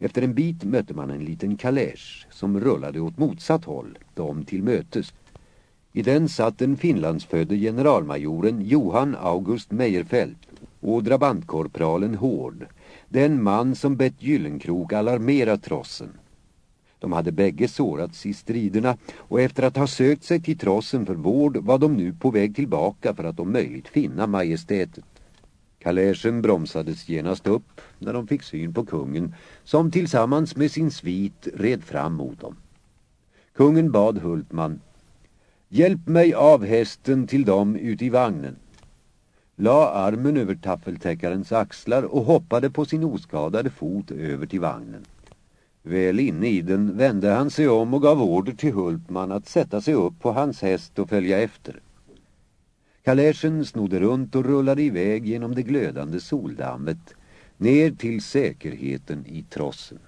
Efter en bit mötte man en liten kalesch som rullade åt motsatt håll, dem till mötes. I den satt den finlandsfödde generalmajoren Johan August Meijerfelt och drabantkorpralen Hård, den man som bett Gyllenkrok alarmera trossen. De hade bägge sårats i striderna och efter att ha sökt sig till trossen för vård var de nu på väg tillbaka för att om möjligt finna majestätet. Kaläschen bromsades genast upp när de fick syn på kungen som tillsammans med sin svit red fram mot dem. Kungen bad Hultman Hjälp mig av hästen till dem ute i vagnen. La armen över taffeltäckarens axlar och hoppade på sin oskadade fot över till vagnen. Väl inne i den vände han sig om och gav order till Hultman att sätta sig upp på hans häst och följa efter. Kaläschen snodde runt och rullade iväg genom det glödande soldammet ner till säkerheten i trossen.